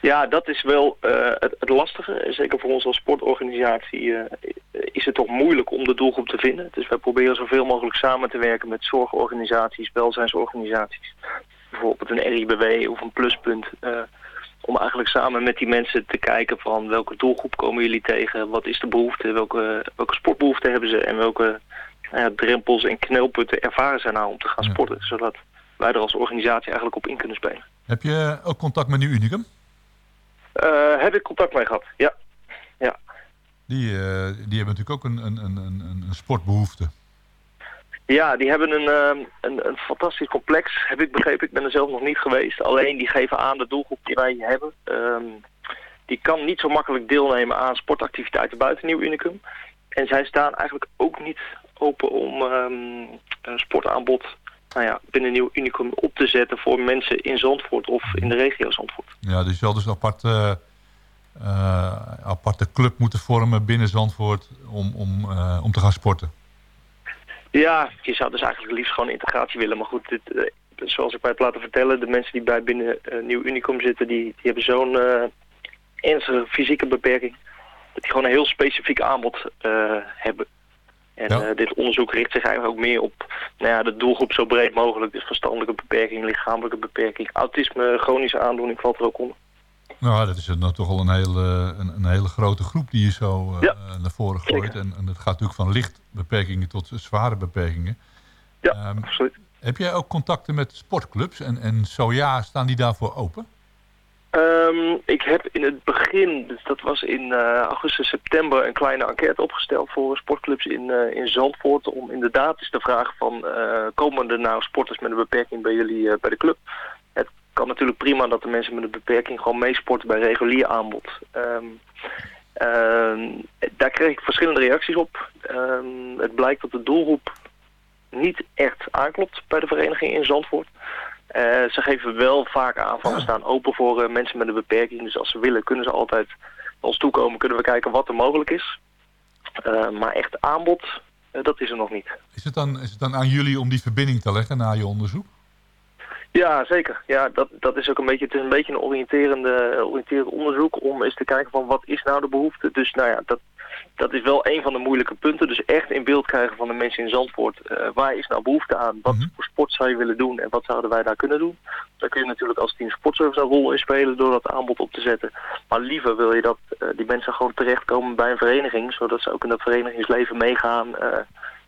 Ja, dat is wel eh, het, het lastige. Zeker voor ons als sportorganisatie eh, is het toch moeilijk om de doelgroep te vinden. Dus wij proberen zoveel mogelijk samen te werken met zorgorganisaties, welzijnsorganisaties. Bijvoorbeeld een RIBW of een pluspunt. eh, om eigenlijk samen met die mensen te kijken van welke doelgroep komen jullie tegen, wat is de behoefte, welke, welke sportbehoefte hebben ze en welke ja, drempels en knelpunten ervaren zij nou om te gaan sporten. Zodat wij er als organisatie eigenlijk op in kunnen spelen. Heb je ook contact met Nieuw Unicum? Eh, heb ik contact mee gehad, ja. ja. Die, eh, die hebben natuurlijk ook een, een, een, een, een sportbehoefte. Ja, die hebben een, ehm, een, een fantastisch complex, heb ik begrepen. Ik ben er zelf nog niet geweest. Alleen die geven aan de doelgroep die wij hebben. ehm, die kan niet zo makkelijk deelnemen aan sportactiviteiten buiten Nieuw Unicum. En zij staan eigenlijk ook niet open om ehm, een sportaanbod nou ja, binnen Nieuw Unicum op te zetten voor mensen in Zandvoort of in de regio Zandvoort. Ja, dus je zal dus een aparte, eh, aparte club moeten vormen binnen Zandvoort om, om, eh, om te gaan sporten. Ja, je zou dus eigenlijk liefst gewoon integratie willen. Maar goed, dit, eh, zoals ik mij heb laten vertellen, de mensen die bij binnen eh, Nieuw Unicum zitten, die, die hebben zo'n eh, ernstige fysieke beperking. Dat die gewoon een heel specifiek aanbod hebben. En dit onderzoek richt zich eigenlijk ook meer op nou ja, de doelgroep zo breed mogelijk. Dus verstandelijke beperking, lichamelijke beperking, autisme, chronische aandoening valt er ook onder. Nou, dat is nou toch al een hele, een, een hele grote groep die je zo eh, naar voren gooit. En, en dat gaat natuurlijk van licht beperkingen tot zware beperkingen. Ja, absoluut. Heb jij ook contacten met sportclubs? En, en zo ja, staan die daarvoor open? Ehm, ik heb in het begin, dus dat was in eh, augustus, september, een kleine enquête opgesteld voor sportclubs in, eh, in Zandvoort. Om inderdaad eens te vragen van, komen er nou sporters met een beperking bij jullie bij de club? Natuurlijk prima dat de mensen met een beperking gewoon meesporten bij regulier aanbod. Ehm, ehm, daar kreeg ik verschillende reacties op. Ehm, het blijkt dat de doelgroep niet echt aanklopt bij de vereniging in Zandvoort. Eh, ze geven wel vaak aan van we staan open voor eh, mensen met een beperking. Dus als ze willen kunnen ze altijd naar ons toekomen. Kunnen we kijken wat er mogelijk is. Maar echt aanbod, eh, dat is er nog niet. Is het, dan, is het dan aan jullie om die verbinding te leggen na je onderzoek? Ja, zeker. Ja, dat, dat is ook een beetje, het is een beetje een oriënterende, oriënterend onderzoek om eens te kijken van wat is nou de behoefte. Dus nou ja, dat, dat is wel een van de moeilijke punten. Dus echt in beeld krijgen van de mensen in Zandvoort. eh, waar is nou behoefte aan? Wat voor sport zou je willen doen en wat zouden wij daar kunnen doen? Daar kun je natuurlijk als team sportservice een rol in spelen door dat aanbod op te zetten. Maar liever wil je dat eh, die mensen gewoon terechtkomen bij een vereniging. Zodat ze ook in dat verenigingsleven meegaan. eh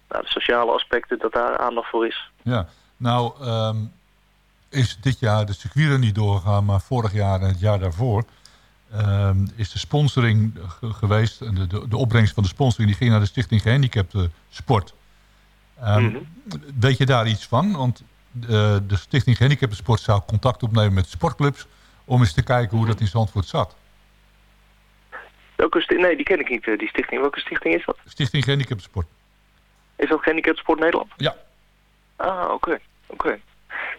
nou, de sociale aspecten, dat daar aandacht voor is. Ja, nou ehm, is dit jaar de circuit niet doorgegaan, maar vorig jaar en het jaar daarvoor ehm, is de sponsoring ge- geweest. En de, de, de opbrengst van de sponsoring die ging naar de Stichting Gehandicapte Sport. Ehm, Weet je daar iets van? Want eh, de Stichting Gehandicapte Sport zou contact opnemen met sportclubs om eens te kijken hoe dat in Zandvoort zat. Welke nee, die ken ik niet, eh, die stichting. Welke stichting is dat? Stichting Gehandicapte Sport. Is dat Gehandicapt Sport Nederland? Ja. Ah, oké. oké.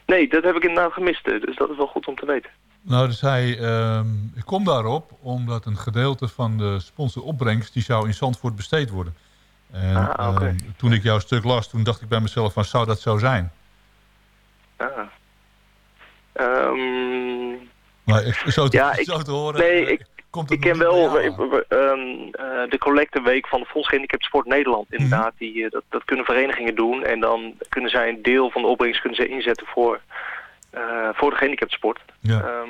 Nee, dat heb ik inderdaad gemist, eh, dus dat is wel goed om te weten. Nou, dus hij, ehm, ik kom daarop omdat een gedeelte van de sponsoropbrengst... die zou in Zandvoort besteed worden. En Ah, ehm, toen ik jouw stuk las, toen dacht ik bij mezelf van... zou dat zo zijn? Ah. Ehm, Maar ik- zo te, ja, ik, zo te horen... nee, eh, ik, komt ik ken wel eh, de collecteweek van de Sport Nederland. Mhm. Inderdaad, die, eh, dat, dat kunnen verenigingen doen. En dan kunnen zij een deel van de opbrengst kunnen zij inzetten voor, eh, voor de gehandicapt sport. Ja. Ehm,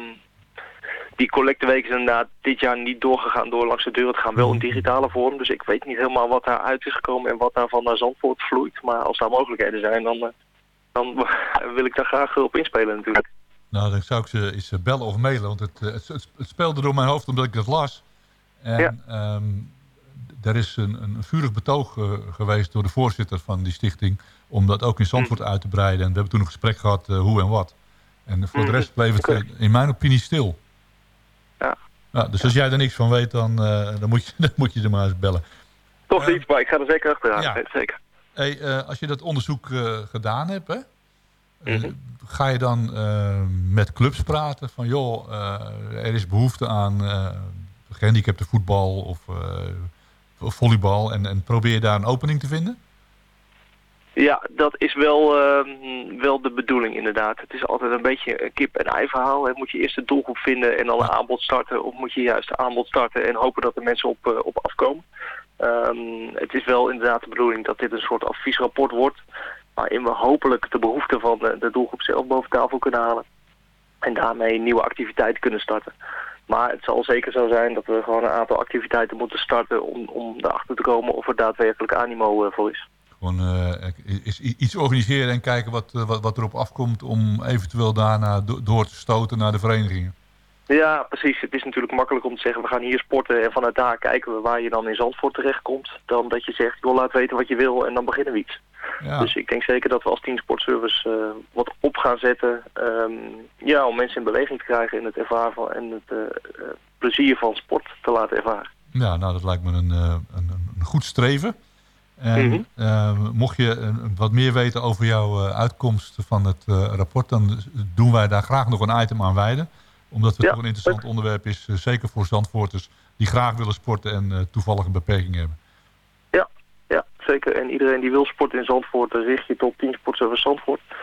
die collecteweek is inderdaad dit jaar niet doorgegaan door langs de deur. Het gaan wel Mhm. in digitale vorm. Dus ik weet niet helemaal wat daaruit is gekomen en wat daarvan naar Zandvoort vloeit. Maar als daar mogelijkheden zijn, dan, dan wil ik daar graag op inspelen natuurlijk. Nou, dan zou ik ze eens bellen of mailen. Want het, eh, het, het, het speelde door mijn hoofd omdat ik dat las. En Ja. ehm, er is een, een vurig betoog eh, geweest door de voorzitter van die stichting... om dat ook in Zandvoort uit te breiden. En we hebben toen een gesprek gehad eh, hoe en wat. En voor de Mhm. rest bleef het in mijn opinie stil. Ja. Ja, dus als jij er niks van weet, dan, dan, moet, je, dan moet je er maar eens bellen. Toch niet, maar ik ga er zeker achteraan. ja. Zeker. Hey, als je dat onderzoek gedaan hebt, hè, Mhm. ga je dan eh, met clubs praten van joh, eh, er is behoefte aan eh gehandicapte voetbal of eh, volleybal en, en probeer je daar een opening te vinden? Ja, dat is wel, ehm, wel de bedoeling inderdaad. Het is altijd een beetje een kip-en-ei verhaal. Hè. Moet je eerst de doelgroep vinden en dan een aanbod starten... of moet je juist een aanbod starten en hopen dat de mensen op, op afkomen? Ehm, het is wel inderdaad de bedoeling dat dit een soort adviesrapport wordt... waarin we hopelijk de behoeften van de, doelgroep zelf boven tafel kunnen halen... en daarmee nieuwe activiteiten kunnen starten. Maar het zal zeker zo zijn dat we gewoon een aantal activiteiten moeten starten... om, om erachter te komen of er daadwerkelijk animo eh, voor is. Gewoon eh, is iets organiseren en kijken wat, eh, wat, wat erop afkomt om eventueel daarna do- door te stoten naar de verenigingen. Ja, precies. Het is natuurlijk makkelijk om te zeggen, we gaan hier sporten en vanuit daar kijken we waar je dan in Zandvoort terechtkomt. Dan dat je zegt, joh, laat weten wat je wil en dan beginnen we iets. Ja. Dus ik denk zeker dat we als Team Sportservice eh, wat op gaan zetten. ehm, ja, om mensen in beweging te krijgen en het ervaren van, en het eh, eh, plezier van sport te laten ervaren. Ja, nou dat lijkt me een, een, een goed streven. En Mhm. mocht je wat meer weten over jouw uitkomst van het rapport... dan doen wij daar graag nog een item aan wijden. Omdat het Ja, toch een interessant onderwerp is. zeker voor Zandvoorters die graag willen sporten en toevallig een beperking hebben. En iedereen die wil sporten in Zandvoort, dan richt je tot Team Sportservice Zandvoort. Er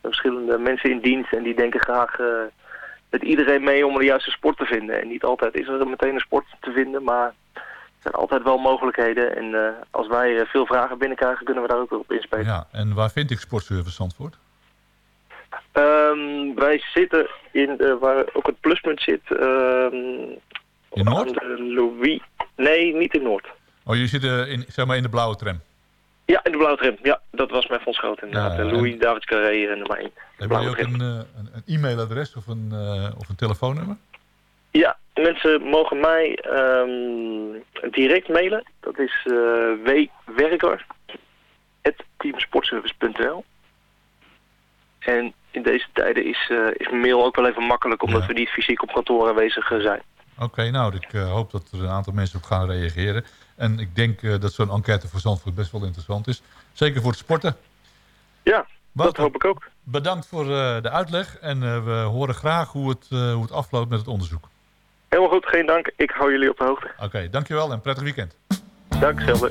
zijn verschillende mensen in dienst en die denken graag eh, met iedereen mee om de juiste sport te vinden. En niet altijd is er meteen een sport te vinden, maar er zijn altijd wel mogelijkheden. En eh, als wij eh, veel vragen binnenkrijgen, kunnen we daar ook op inspelen. Ja, en waar vind ik Sportservice Zandvoort? Ehm, wij zitten in, waar ook het pluspunt zit, ehm, In Noord? Louis. Nee, niet in Noord. Oh, je zit eh, in, zeg maar in de blauwe tram. Ja, in de blauwe tram. Ja, dat was mijn Groot inderdaad. Ja, Louis Davids Carré en nummer 1. Hebben jullie ook een, eh, een, e-mailadres of een, eh, of een telefoonnummer? Ja, mensen mogen mij ehm, direct mailen. Dat is uh, wwerker.teamsportservice.nl En in deze tijden is, eh, is mail ook wel even makkelijk, omdat Ja. we niet fysiek op kantoor aanwezig eh, zijn. Oké, nou, ik eh, hoop dat er een aantal mensen op gaan reageren. En ik denk eh, dat zo'n enquête voor Zandvoort best wel interessant is. Zeker voor het sporten. Ja, Wouter, dat hoop ik ook. Bedankt voor eh, de uitleg. En we horen graag hoe het, hoe het afloopt met het onderzoek. Helemaal goed, geen dank. Ik hou jullie op de hoogte. Oké, dankjewel en prettig weekend. Dank, zelfde.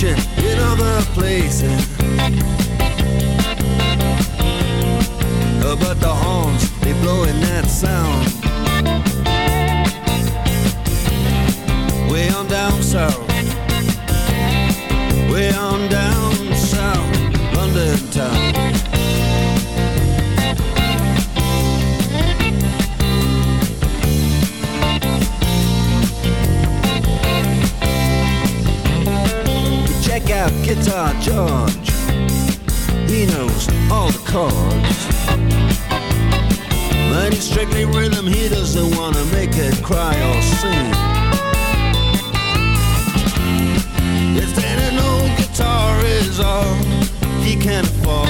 In other places. Guitar George. He knows all the chords. But he's strictly rhythm, he doesn't wanna make it cry or sing. Yes, then an old guitar is all he can afford.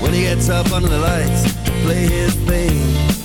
When he gets up under the lights to play his thing.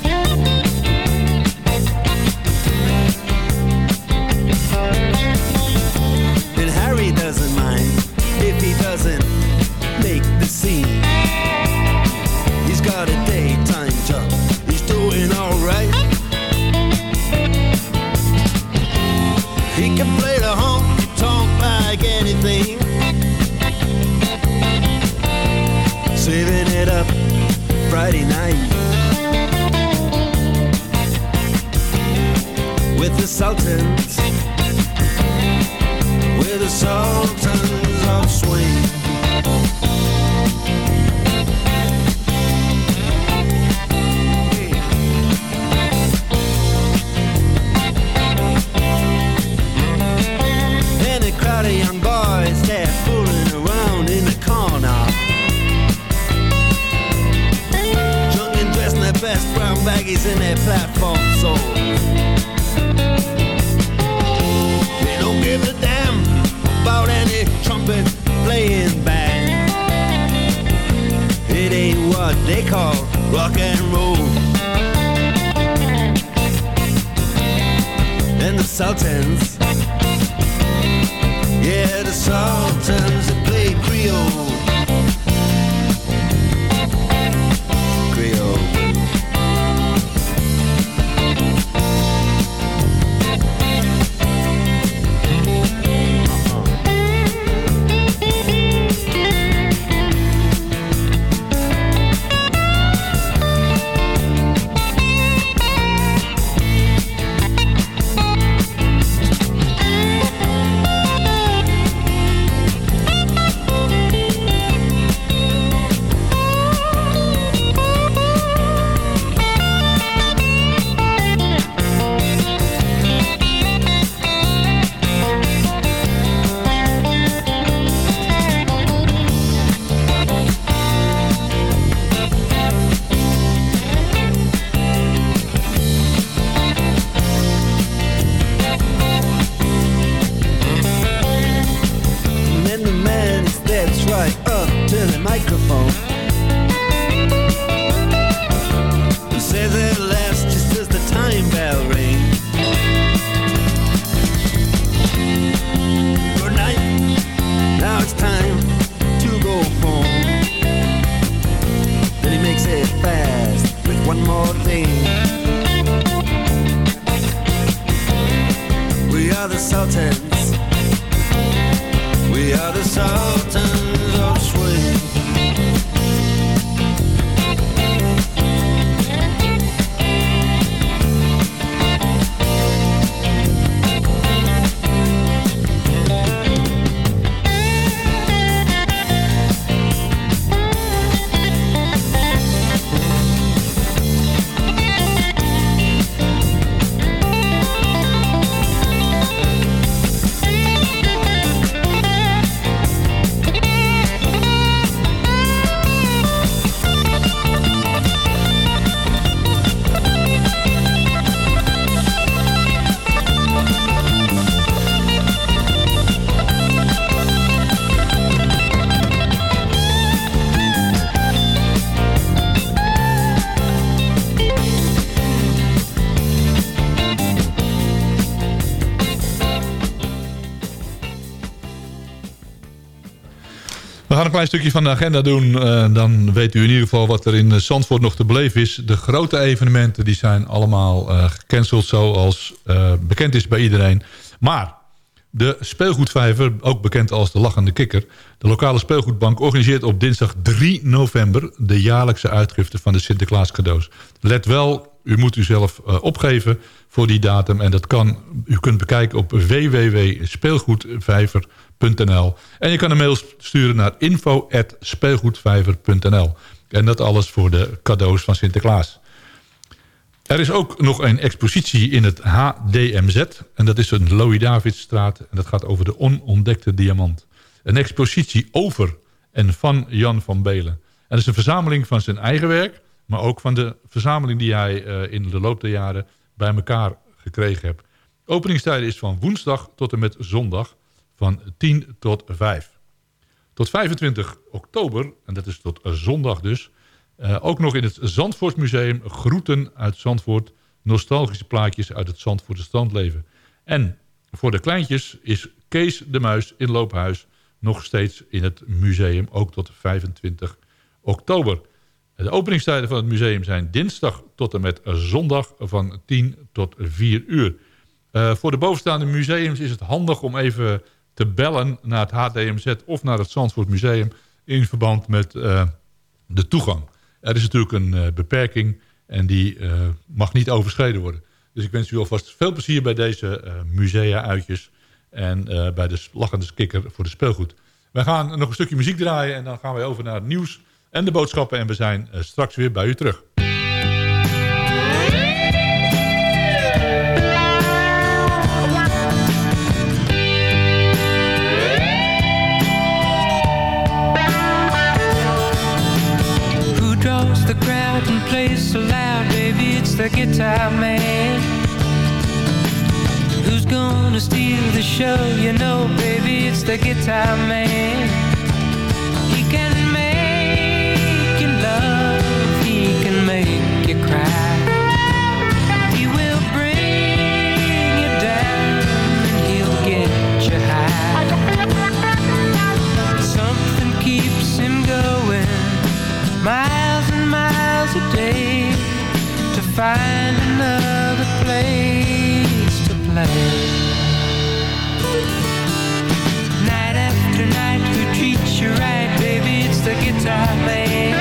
Klein stukje van de agenda doen. eh, dan weet u in ieder geval wat er in eh, Zandvoort nog te beleven is. De grote evenementen die zijn allemaal eh, gecanceld zoals bekend is bij iedereen. Maar de speelgoedvijver, ook bekend als de Lachende Kikker... de lokale speelgoedbank organiseert op dinsdag 3 november... de jaarlijkse uitgifte van de Sinterklaas cadeaus. Let wel, u moet u zelf eh, opgeven voor die datum. En dat kan, u kunt bekijken op www.speelgoedvijver.nl. En je kan een mail sturen naar info.speelgoedvijver.nl. En dat alles voor de cadeaus van Sinterklaas. Er is ook nog een expositie in het HDMZ. En dat is een Louis Davidstraat. En dat gaat over de onontdekte diamant. Een expositie over en van Jan van Belen. En dat is een verzameling van zijn eigen werk. Maar ook van de verzameling die hij eh, in de loop der jaren bij elkaar gekregen heeft. Openingstijden is van woensdag tot en met zondag. Van 10 tot 5. Tot 25 oktober, en dat is tot zondag dus... Uh, ook nog in het Zandvoortsmuseum Groeten uit Zandvoort. Nostalgische plaatjes uit het Zandvoortse strandleven. En voor de kleintjes is Kees de Muis in Loophuis nog steeds in het museum. Ook tot 25 oktober. De openingstijden van het museum zijn dinsdag tot en met zondag van 10 tot 4 uur. Uh, voor de bovenstaande museums is het handig om even te bellen naar het HDMZ of naar het Zandvoort Museum in verband met uh, de toegang. Er is natuurlijk een uh, beperking en die uh, mag niet overschreden worden. Dus ik wens u alvast veel plezier bij deze musea-uitjes en bij de lachende kikker voor de speelgoed. Wij gaan nog een stukje muziek draaien en dan gaan we over naar het nieuws en de boodschappen. En we zijn straks weer bij u terug. Plays so loud, baby, it's the guitar man. Who's gonna steal the show? You know, baby, it's the guitar man. He can make you love, he can make you cry. Find another place to play. Night after night, who treats you right, baby? It's the guitar man.